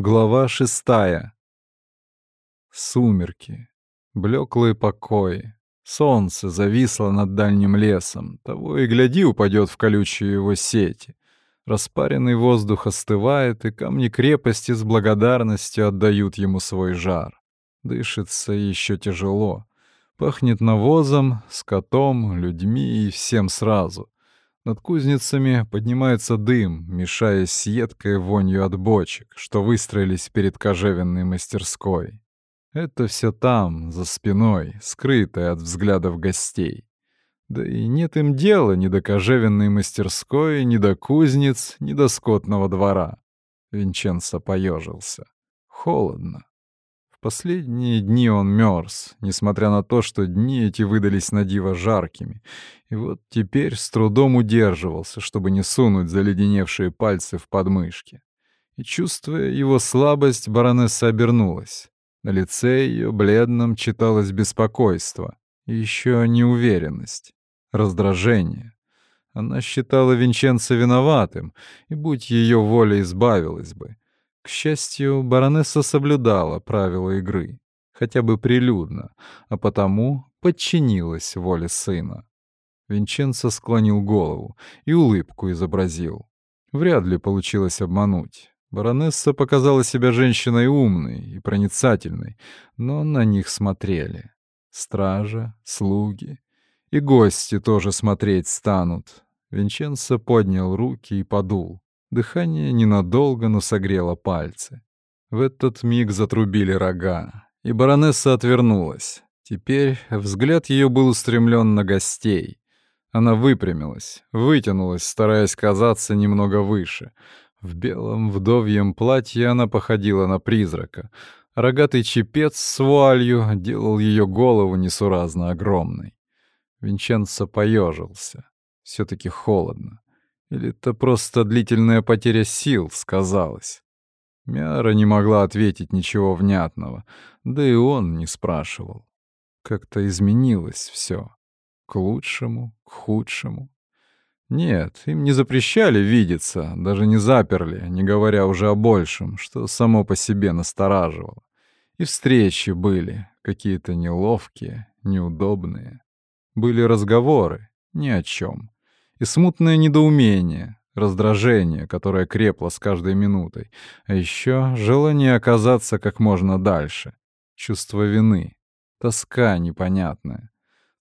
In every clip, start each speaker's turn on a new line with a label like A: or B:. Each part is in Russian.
A: Глава шестая. Сумерки. Блеклые покои. Солнце зависло над дальним лесом. Того и гляди упадет в колючие его сети. Распаренный воздух остывает, и камни крепости с благодарностью отдают ему свой жар. Дышится еще тяжело. Пахнет навозом, скотом, людьми и всем сразу. Над кузницами поднимается дым, мешаясь с едкой вонью от бочек, что выстроились перед кожевенной мастерской. Это все там, за спиной, скрытое от взглядов гостей. Да и нет им дела ни до кожевенной мастерской, ни до кузнец, ни до скотного двора. Винченцо поежился. Холодно. Последние дни он мерз, несмотря на то, что дни эти выдались на диво жаркими, и вот теперь с трудом удерживался, чтобы не сунуть заледеневшие пальцы в подмышки. И, чувствуя его слабость, баронесса обернулась. На лице ее бледном читалось беспокойство и еще неуверенность, раздражение. Она считала Винченца виноватым, и, будь ее воля, избавилась бы — к счастью, баронесса соблюдала правила игры, хотя бы прилюдно, а потому подчинилась воле сына. Винченцо склонил голову и улыбку изобразил. Вряд ли получилось обмануть. Баронесса показала себя женщиной умной и проницательной, но на них смотрели. Стража, слуги и гости тоже смотреть станут. Винченцо поднял руки и подул. Дыхание ненадолго, но согрело пальцы. В этот миг затрубили рога, и баронесса отвернулась. Теперь взгляд ее был устремлен на гостей. Она выпрямилась, вытянулась, стараясь казаться немного выше. В белом вдовьем платье она походила на призрака. Рогатый чепец с вуалью делал ее голову несуразно огромной. Винченцо поежился. все таки холодно. Или это просто длительная потеря сил сказалась? Мяра не могла ответить ничего внятного, да и он не спрашивал. Как-то изменилось все. К лучшему, к худшему. Нет, им не запрещали видеться, даже не заперли, не говоря уже о большем, что само по себе настораживало. И встречи были, какие-то неловкие, неудобные. Были разговоры, ни о чем и смутное недоумение, раздражение, которое крепло с каждой минутой, а еще желание оказаться как можно дальше, чувство вины, тоска непонятная.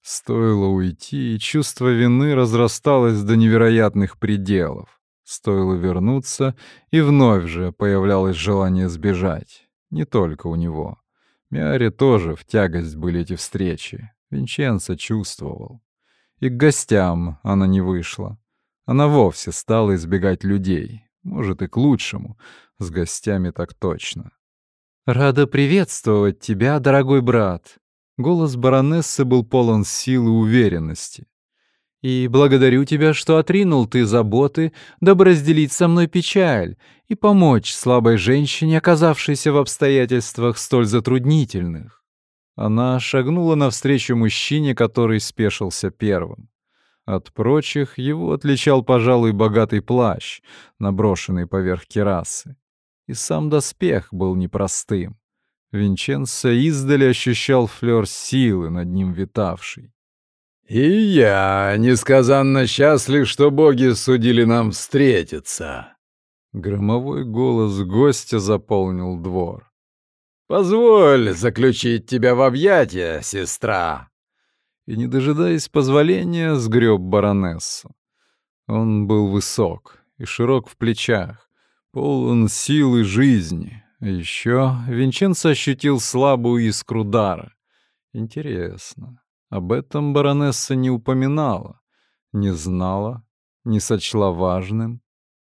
A: Стоило уйти, и чувство вины разрасталось до невероятных пределов. Стоило вернуться, и вновь же появлялось желание сбежать. Не только у него. Миаре тоже в тягость были эти встречи. Винченцо чувствовал. И к гостям она не вышла. Она вовсе стала избегать людей. Может, и к лучшему. С гостями так точно.
B: «Рада приветствовать тебя, дорогой брат!» Голос баронессы был полон силы и уверенности. «И благодарю тебя, что отринул ты заботы, дабы разделить со мной печаль и помочь слабой женщине, оказавшейся в обстоятельствах столь затруднительных». Она шагнула навстречу мужчине, который спешился первым. От прочих его отличал, пожалуй, богатый плащ, наброшенный поверх керасы. И сам доспех был непростым. Винченцо издали ощущал флёр силы над ним витавший.
C: «И я несказанно счастлив, что боги судили нам встретиться!»
A: Громовой голос гостя заполнил двор.
C: Позволь заключить тебя в объятия, сестра!»
A: И, не дожидаясь позволения, сгреб баронессу. Он был высок и широк в плечах, полон силы жизни. А еще Винченцо ощутил слабую искру дара. Интересно, об этом баронесса не упоминала, не знала, не сочла важным.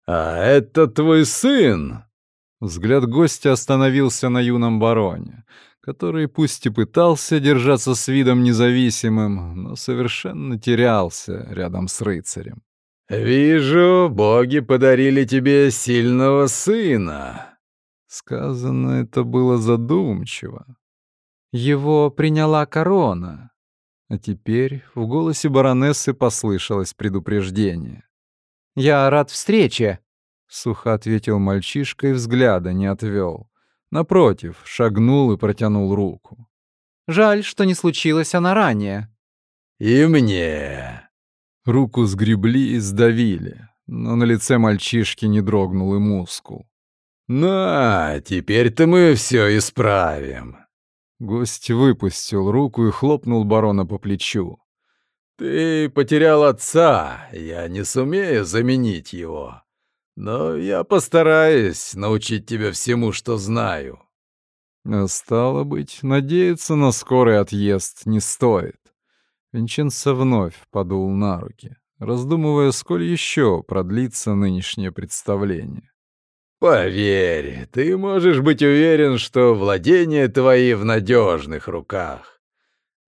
C: «А это твой сын!»
A: Взгляд гостя остановился на юном бароне, который пусть и пытался держаться с видом независимым, но совершенно терялся рядом с рыцарем.
C: «Вижу, боги подарили тебе сильного сына».
A: Сказано это было задумчиво.
B: Его приняла корона.
A: А теперь в голосе баронессы послышалось предупреждение.
B: «Я рад встрече»,
A: сухо ответил мальчишка и взгляда не отвел. Напротив, шагнул и протянул руку.
B: Жаль, что не случилось она ранее.
C: И мне.
A: Руку сгребли и сдавили, но на лице мальчишки не дрогнул и мускул.
C: «На, теперь-то мы все исправим».
A: Гость выпустил руку и хлопнул барона по плечу.
C: «Ты потерял отца, я не сумею заменить его. Но я постараюсь научить тебя всему, что знаю».
A: А стало быть, надеяться на скорый отъезд не стоит. Винченцо вновь подул на руки, раздумывая, сколь еще продлится нынешнее представление.
C: «Поверь, ты можешь быть уверен, что владения твои в надежных руках.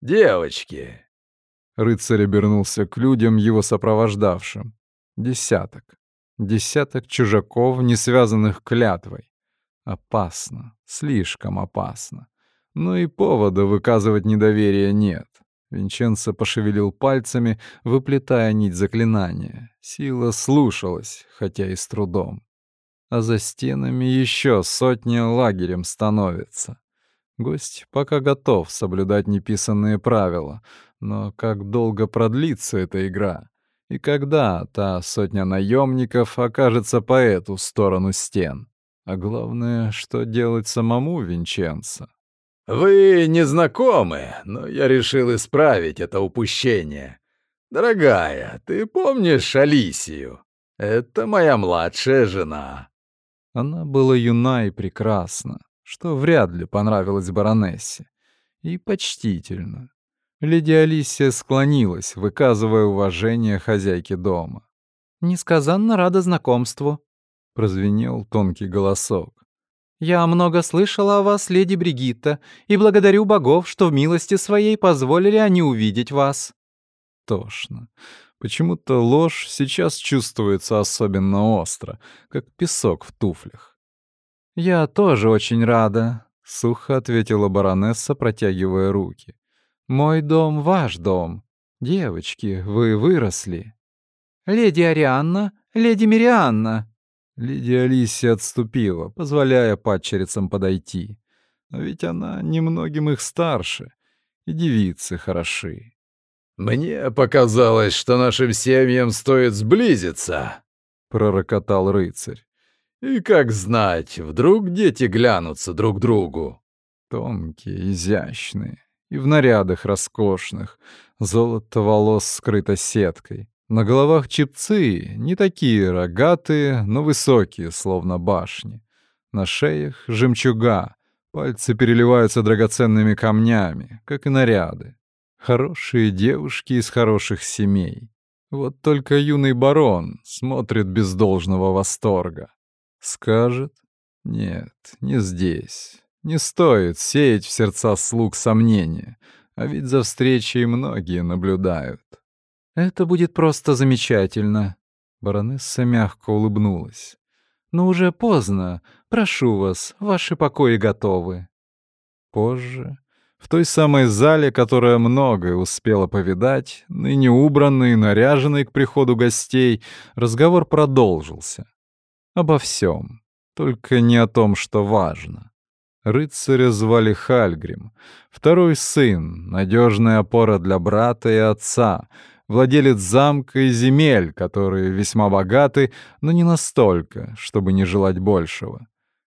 C: Девочки!»
A: Рыцарь обернулся к людям, его сопровождавшим. Десяток. Десяток чужаков, не связанных клятвой. Опасно, слишком опасно. Но и повода выказывать недоверие нет. Винченцо пошевелил пальцами, выплетая нить заклинания. Сила слушалась, хотя и с трудом а за стенами еще сотня лагерем становится. Гость пока готов соблюдать неписанные правила, но как долго продлится эта игра? И когда та сотня наемников окажется по эту сторону стен? А главное, что делать самому Винченцо?
C: «Вы не знакомы, но я решил исправить это упущение. Дорогая, ты помнишь Алисию? Это моя младшая жена.
A: Она была юна и прекрасна, что вряд ли понравилось баронессе. И почтительно. Леди Алисия склонилась, выказывая уважение хозяйке дома.
B: «Несказанно рада знакомству», — прозвенел тонкий голосок. «Я много слышала о вас, леди Бригитта, и благодарю богов, что в милости своей позволили они увидеть вас».
A: Тошно. Почему-то ложь сейчас чувствуется особенно остро, как песок в туфлях.
B: «Я тоже очень рада», —
A: сухо ответила баронесса, протягивая руки.
B: «Мой дом — ваш дом. Девочки, вы выросли». «Леди Арианна, леди Мирианна».
A: Леди Алисия отступила, позволяя падчерицам подойти. Но ведь она немногим их старше, и девицы хороши.
C: «Мне показалось, что нашим семьям стоит сблизиться», — пророкотал рыцарь. «И как знать, вдруг дети глянутся друг другу».
A: Тонкие, изящные, и в нарядах роскошных, золото волос скрыто сеткой. На головах чепцы, не такие рогатые, но высокие, словно башни. На шеях жемчуга, пальцы переливаются драгоценными камнями, как и наряды. Хорошие девушки из хороших семей. Вот только юный барон смотрит без должного восторга. Скажет? Нет, не здесь. Не стоит сеять в сердца слуг сомнения, а ведь за встречей многие наблюдают.
B: «Это будет просто замечательно», — баронесса мягко улыбнулась. «Но уже поздно. Прошу вас, ваши покои готовы».
A: Позже в той самой зале, которая многое успела повидать, ныне убранный и наряженный к приходу гостей, разговор продолжился. Обо всем, только не о том, что важно. Рыцаря звали Хальгрим, второй сын, надежная опора для брата и отца, владелец замка и земель, которые весьма богаты, но не настолько, чтобы не желать большего.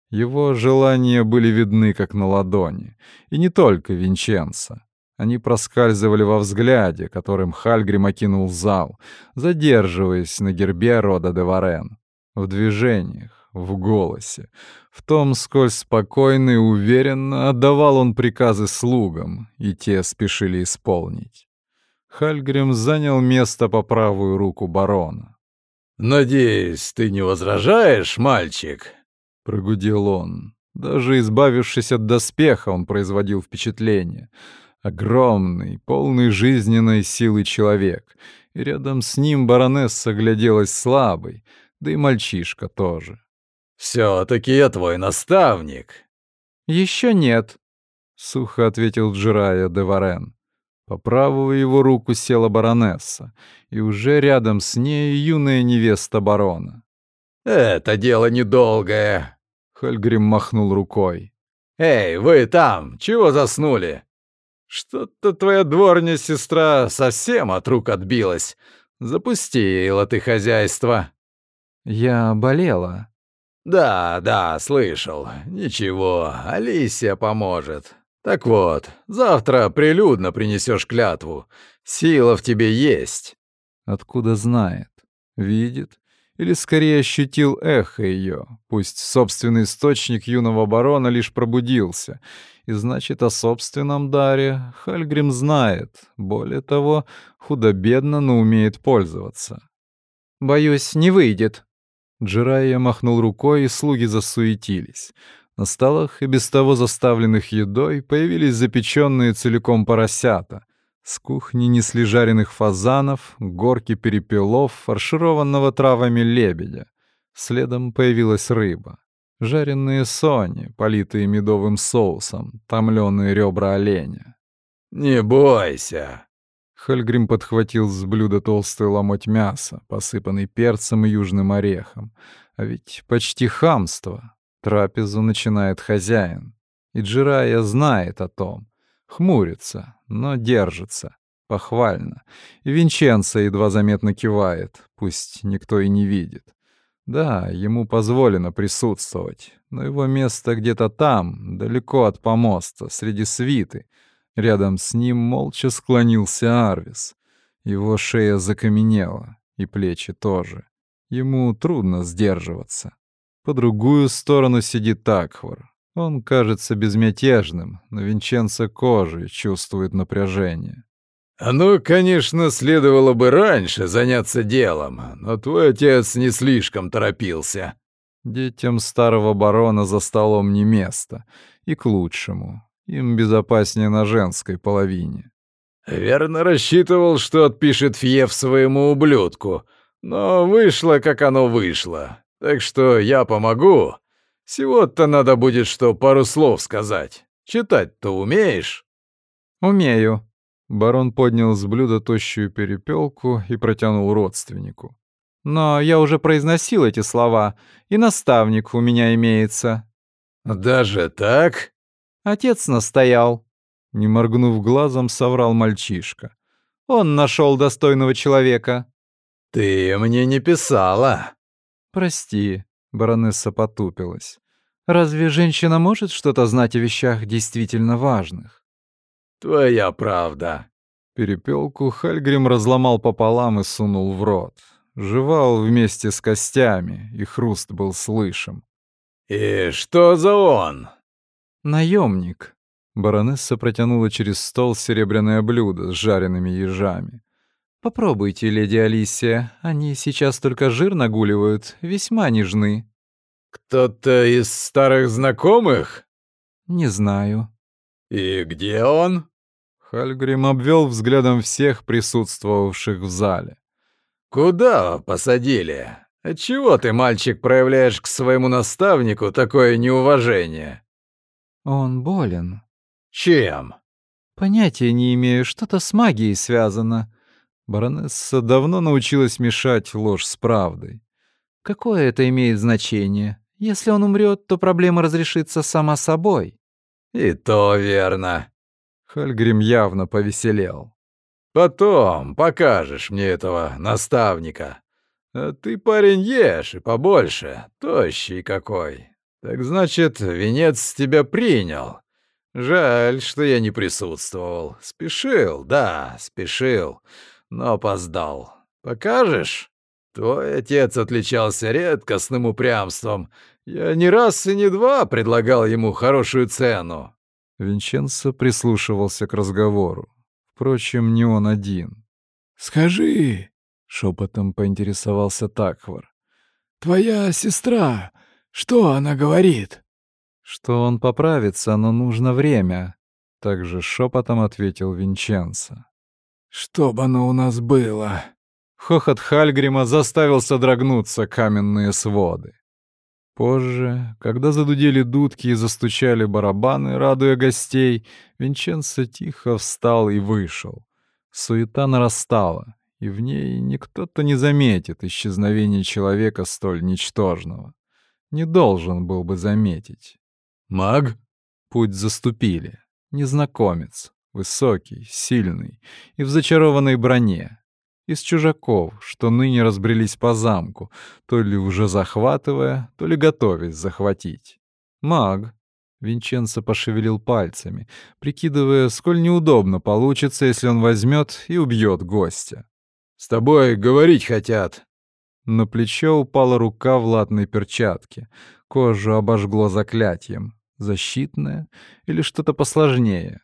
A: Его желания были видны как на ладони, и не только Винченца. Они проскальзывали во взгляде, которым Хальгрим окинул зал, задерживаясь на гербе рода Деварен. В движениях, в голосе, в том, сколь спокойно и уверенно отдавал он приказы слугам, и те спешили исполнить. Хальгрим занял место по правую руку барона.
C: «Надеюсь, ты не возражаешь, мальчик?»
A: — прогудел он. Даже избавившись от доспеха, он производил впечатление. Огромный, полный жизненной силы человек. И рядом с ним баронесса гляделась слабой, да и мальчишка тоже.
C: «Все-таки я твой наставник».
B: «Еще нет», — сухо ответил Джирая де Варен.
A: По правую его руку села баронесса, и уже рядом с ней юная невеста барона.
C: Это дело недолгое.
A: Хальгрим махнул рукой.
C: Эй, вы там, чего заснули? Что-то твоя дворня сестра совсем от рук отбилась. Запустила ты хозяйство.
B: Я болела.
C: Да, да, слышал. Ничего, Алисия поможет. Так вот, завтра прилюдно принесешь клятву. Сила в тебе есть.
A: Откуда знает? Видит? Или скорее ощутил эхо ее, пусть собственный источник юного барона лишь пробудился, и значит, о собственном даре Хальгрим знает, более того, худо-бедно, но умеет пользоваться.
B: «Боюсь, не выйдет».
A: Джирайя махнул рукой, и слуги засуетились. На столах и без того заставленных едой появились запеченные целиком поросята. С кухни несли жареных фазанов, горки перепелов, фаршированного травами лебедя. Следом появилась рыба. Жареные сони, политые медовым соусом, томленые ребра оленя.
C: «Не бойся!»
A: Хальгрим подхватил с блюда толстый ломоть мяса, посыпанный перцем и южным орехом. А ведь почти хамство. Трапезу начинает хозяин. И Джирая знает о том. Хмурится, но держится. Похвально. И Винченцо едва заметно кивает, пусть никто и не видит. Да, ему позволено присутствовать, но его место где-то там, далеко от помоста, среди свиты. Рядом с ним молча склонился Арвис. Его шея закаменела, и плечи тоже. Ему трудно сдерживаться. По другую сторону сидит Акхвар. Он кажется безмятежным, но Винченцо кожей чувствует напряжение.
C: «Ну, конечно, следовало бы раньше заняться делом, но твой отец не слишком торопился».
A: Детям старого барона за столом не место, и к лучшему. Им безопаснее на женской половине.
C: «Верно рассчитывал, что отпишет Фьев своему ублюдку, но вышло, как оно вышло. Так что я помогу. Всего-то надо будет что пару слов сказать. Читать-то умеешь?»
B: «Умею»,
A: Барон поднял с блюда тощую перепелку и протянул родственнику.
B: «Но я уже произносил эти слова, и наставник у меня имеется».
C: «Даже так?»
B: Отец настоял.
A: Не моргнув глазом, соврал мальчишка.
B: «Он нашел достойного человека».
C: «Ты мне не писала».
B: «Прости», — баронесса потупилась. «Разве женщина может что-то знать о вещах действительно важных?»
C: «Твоя правда».
A: Перепелку Хальгрим разломал пополам и сунул в рот. Жевал вместе с костями, и хруст был слышим.
C: «И что за он?»
B: «Наемник».
A: Баронесса протянула через стол серебряное блюдо с жареными ежами.
B: «Попробуйте, леди Алисия. Они сейчас только жир нагуливают, весьма нежны».
C: «Кто-то из старых знакомых?»
B: «Не знаю».
C: «И где он?»
A: Хальгрим обвел взглядом всех присутствовавших в зале.
C: «Куда посадили? Отчего ты, мальчик, проявляешь к своему наставнику такое неуважение?»
B: «Он болен».
C: «Чем?»
B: «Понятия не имею, что-то с магией связано».
A: Баронесса давно научилась мешать ложь с правдой.
B: «Какое это имеет значение? Если он умрет, то проблема разрешится сама собой».
C: «И то верно»,
A: Хальгрим явно повеселел.
C: «Потом покажешь мне этого наставника. А ты, парень, ешь и побольше, тощий какой. Так значит, венец тебя принял. Жаль, что я не присутствовал. Спешил, да, спешил, но опоздал. Покажешь? Твой отец отличался редкостным упрямством. Я не раз и не два предлагал ему хорошую цену.
A: Винченцо прислушивался к разговору. Впрочем, не он один.
D: «Скажи», —
A: шепотом поинтересовался Такхвар, —
D: «твоя сестра, что она говорит?»
A: «Что он поправится, но нужно время», — также шепотом ответил Винченцо.
D: «Чтоб оно у нас было!»
A: Хохот Хальгрима заставил содрогнуться каменные своды. Позже, когда задудели дудки и застучали барабаны, радуя гостей, Винченцо тихо встал и вышел. Суета нарастала, и в ней никто-то не заметит исчезновение человека столь ничтожного. Не должен был бы заметить.
C: «Маг?»
A: Путь заступили. Незнакомец, высокий, сильный и в зачарованной броне. Из чужаков, что ныне разбрелись по замку, то ли уже захватывая, то ли готовясь захватить. Маг. Винченцо пошевелил пальцами, прикидывая, сколь неудобно получится, если он возьмет и убьет гостя.
C: «С тобой говорить хотят».
A: На плечо упала рука в латной перчатке. Кожу обожгло заклятием. Защитное или что-то посложнее?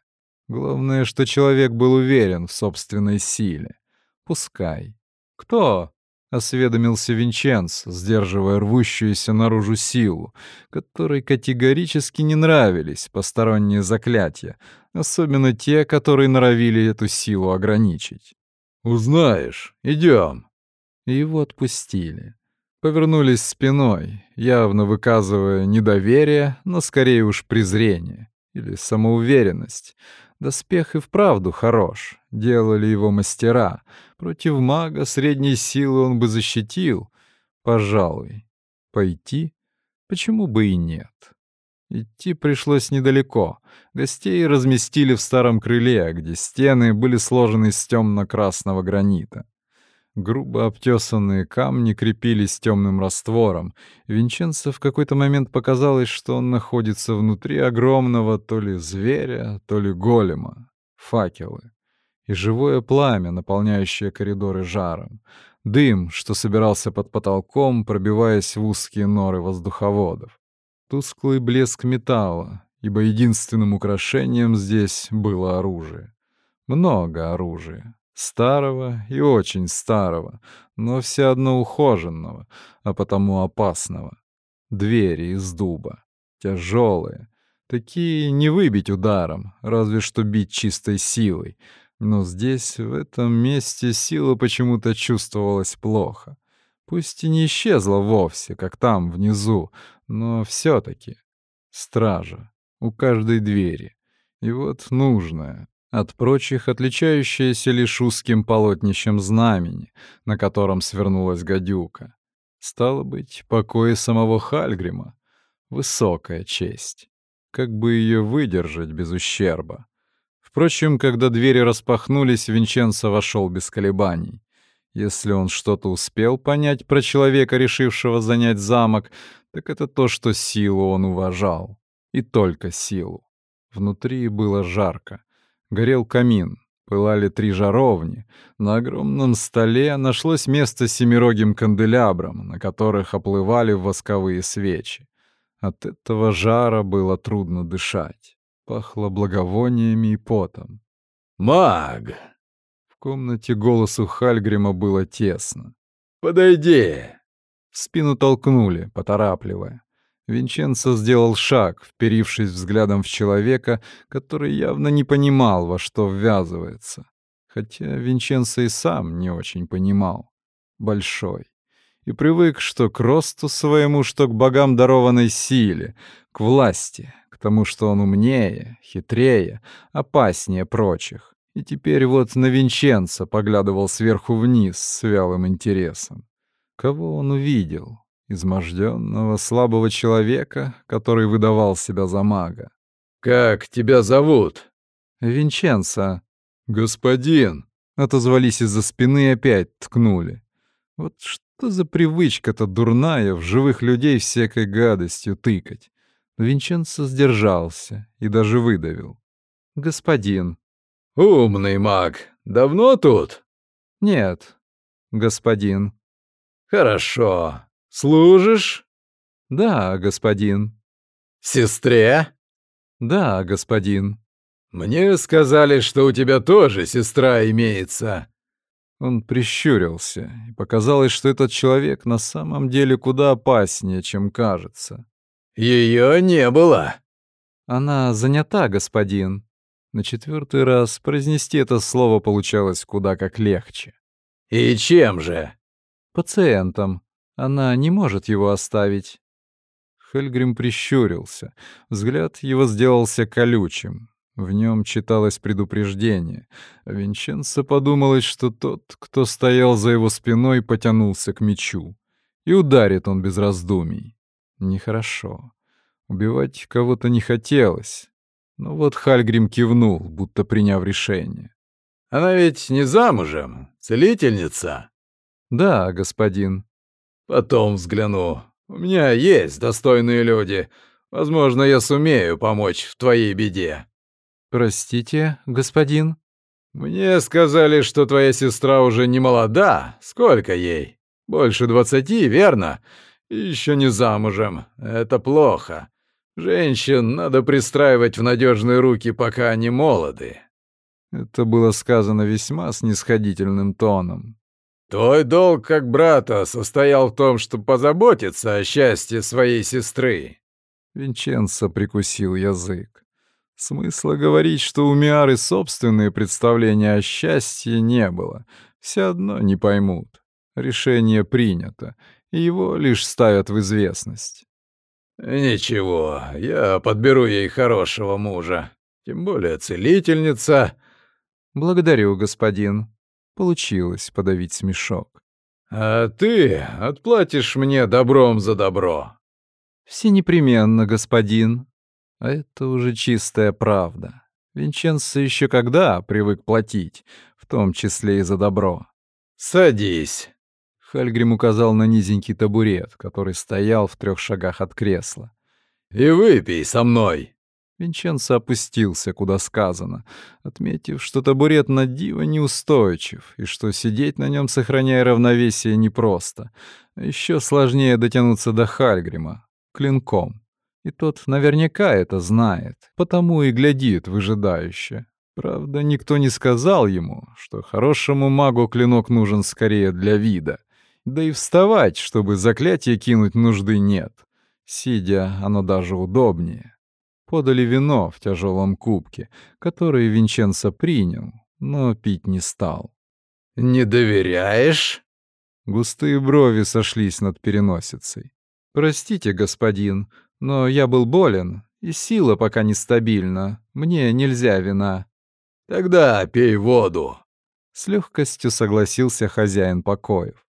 A: Главное, что человек был уверен в собственной силе. Пускай. «Кто?» — осведомился Винченц, сдерживая рвущуюся наружу силу, которой категорически не нравились посторонние заклятия, особенно те, которые норовили эту силу ограничить.
C: «Узнаешь. Идем.
A: Его отпустили. Повернулись спиной, явно выказывая недоверие, но скорее уж презрение или самоуверенность. Доспех и вправду хорош, делали его мастера. Против мага средней силы он бы защитил. Пожалуй. Пойти? Почему бы и нет? Идти пришлось недалеко. Гостей разместили в старом крыле, где стены были сложены из темно-красного гранита. Грубо обтесанные камни крепились темным раствором. Винченцо в какой-то момент показалось, что он находится внутри огромного то ли зверя, то ли голема. Факелы. И живое пламя, наполняющее коридоры жаром. Дым, что собирался под потолком, пробиваясь в узкие норы воздуховодов. Тусклый блеск металла, ибо единственным украшением здесь было оружие. Много оружия. Старого и очень старого, но все одно ухоженного, а потому опасного. Двери из дуба. Тяжелые. Такие не выбить ударом, разве что бить чистой силой. Но здесь, в этом месте, сила почему-то чувствовалась плохо. Пусть и не исчезла вовсе, как там, внизу, но все таки Стража. У каждой двери. И вот нужная, от прочих отличающаяся лишь узким полотнищем знамени, на котором свернулась гадюка. Стало быть, покои самого Хальгрима. Высокая честь. Как бы ее выдержать без ущерба? Впрочем, когда двери распахнулись, Винченцо вошел без колебаний. Если он что-то успел понять про человека, решившего занять замок, так это то, что силу он уважал. И только силу. Внутри было жарко. Горел камин, пылали три жаровни. На огромном столе нашлось место семирогим канделябрам, на которых оплывали восковые свечи. От этого жара было трудно дышать. Пахло благовониями и потом.
C: «Маг!»
A: В комнате голосу Хальгрима было тесно.
C: «Подойди!»
A: В спину толкнули, поторапливая. Винченцо сделал шаг, вперившись взглядом в человека, который явно не понимал, во что ввязывается. Хотя Винченцо и сам не очень понимал. Большой. И привык что к росту своему, что к богам дарованной силе, к власти, к тому, что он умнее, хитрее, опаснее прочих. И теперь вот на Винченцо поглядывал сверху вниз с вялым интересом. Кого он увидел? Изможденного, слабого человека, который выдавал себя за мага.
C: «Как тебя зовут?»
A: «Винченцо».
C: «Господин», —
A: отозвались из-за спины и опять ткнули. Вот что за привычка-то дурная в живых людей всякой гадостью тыкать. Винченцо сдержался и даже выдавил. «Господин».
C: «Умный маг. Давно тут?»
A: «Нет, господин».
C: «Хорошо. Служишь?
A: Да, господин.
C: Сестре?
A: Да, господин.
C: Мне сказали, что у тебя тоже сестра имеется.
A: Он прищурился, и показалось, что этот человек на самом деле куда опаснее, чем кажется.
C: Ее не было.
A: Она занята, господин. На четвертый раз произнести это слово получалось куда как легче.
C: И чем же?
A: Пациентом. Она не может его оставить. Хельгрим прищурился. Взгляд его сделался колючим. В нем читалось предупреждение, а Винченцо подумалось, что тот, кто стоял за его спиной, потянулся к мечу. И ударит он без раздумий. Нехорошо. Убивать кого-то не хотелось. Но вот Хальгрим кивнул, будто приняв решение.
C: «Она ведь не замужем, целительница?»
A: «Да, господин».
C: «Потом взгляну. У меня есть достойные люди. Возможно, я сумею помочь в твоей беде».
A: «Простите, господин?»
C: «Мне сказали, что твоя сестра уже не молода. Сколько ей? Больше двадцати, верно? Еще не замужем. Это плохо. Женщин надо пристраивать в надежные руки, пока они молоды».
A: Это было сказано весьма снисходительным тоном.
C: «Твой долг как брата состоял в том, чтобы позаботиться о счастье своей сестры».
A: Винченцо прикусил язык. Смысла говорить, что у Миары собственные представления о счастье не было. Все одно не поймут. Решение принято, и его лишь ставят в известность.
C: «Ничего, я подберу ей хорошего мужа. Тем более целительница».
A: «Благодарю, господин». Получилось подавить смешок.
C: «А ты отплатишь мне добром за добро».
A: «Все непременно, господин», а это уже чистая правда. Винченцо еще когда привык платить, в том числе и за добро.
C: «Садись!»
A: Хальгрим указал на низенький табурет, который стоял в трех шагах от кресла.
C: «И выпей со мной!»
A: Винченцо опустился, куда сказано, отметив, что табурет на диво неустойчив, и что сидеть на нем, сохраняя равновесие, непросто. Еще сложнее дотянуться до Хальгрима, клинком. И тот наверняка это знает, потому и глядит выжидающе. Правда, никто не сказал ему, что хорошему магу клинок нужен скорее для вида. Да и вставать, чтобы заклятие кинуть, нужды нет. Сидя, оно даже удобнее. Подали вино в тяжелом кубке, который Винченцо принял, но пить не стал.
C: «Не доверяешь?»
A: Густые брови сошлись над переносицей. «Простите, господин, но я был болен, и сила пока нестабильна. Мне нельзя вина».
C: «Тогда пей воду», —
A: с легкостью согласился хозяин покоев.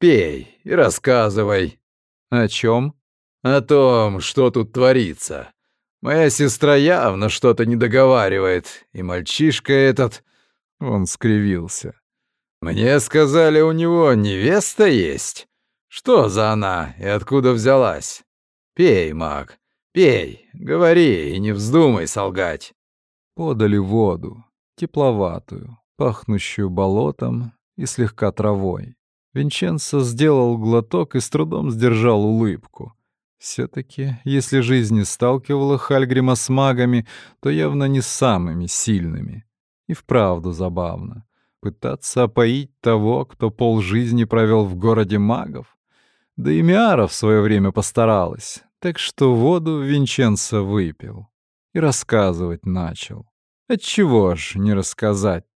C: «Пей и рассказывай».
A: «О чем?
C: «О том, что тут творится. Моя сестра явно что-то не договаривает, и мальчишка этот...»
A: Он скривился.
C: «Мне сказали, у него невеста есть. Что за она и откуда взялась?» Пей, маг, пей, говори и не вздумай солгать.
A: Подали воду, тепловатую, пахнущую болотом и слегка травой. Винченцо сделал глоток и с трудом сдержал улыбку. Все таки если жизнь сталкивала Хальгрима с магами, то явно не самыми сильными. И вправду забавно. Пытаться опоить того, кто полжизни провел в городе магов? Да и Миара в свое время постаралась, так что воду Винченцо выпил и рассказывать начал. Отчего ж не рассказать-то?